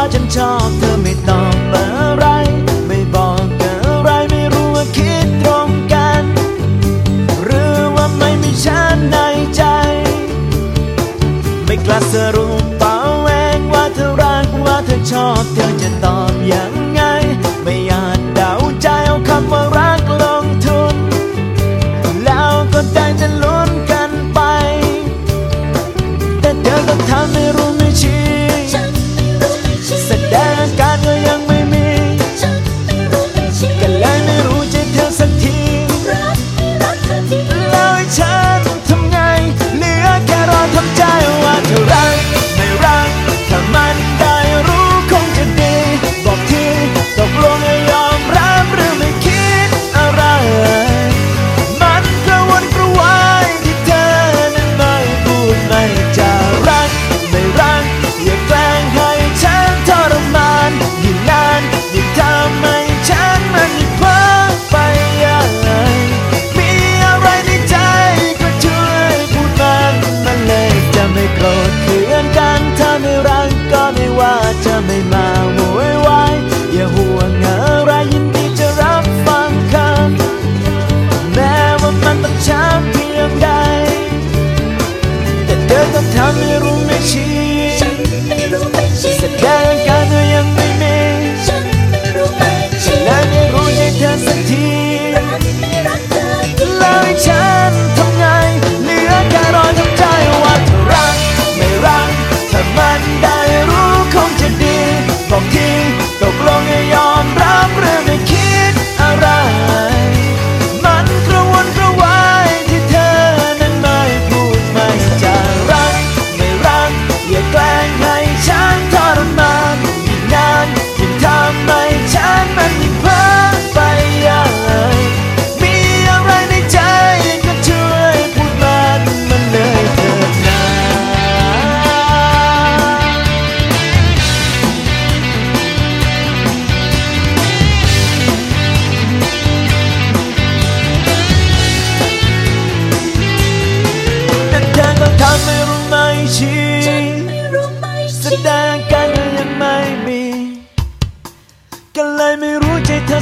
ว่าฉันชอบเธอไม่ต้องอะไร ไม่บอกอะไรไม่รู้ว่าคิดตรงกัน หรือว่าไม่มีฉันในใจ ไม่กล้าสรุปเปล่าเองว่าเธอรักว่าเธอชอบเธอจะต้อง Ay, mi ruche está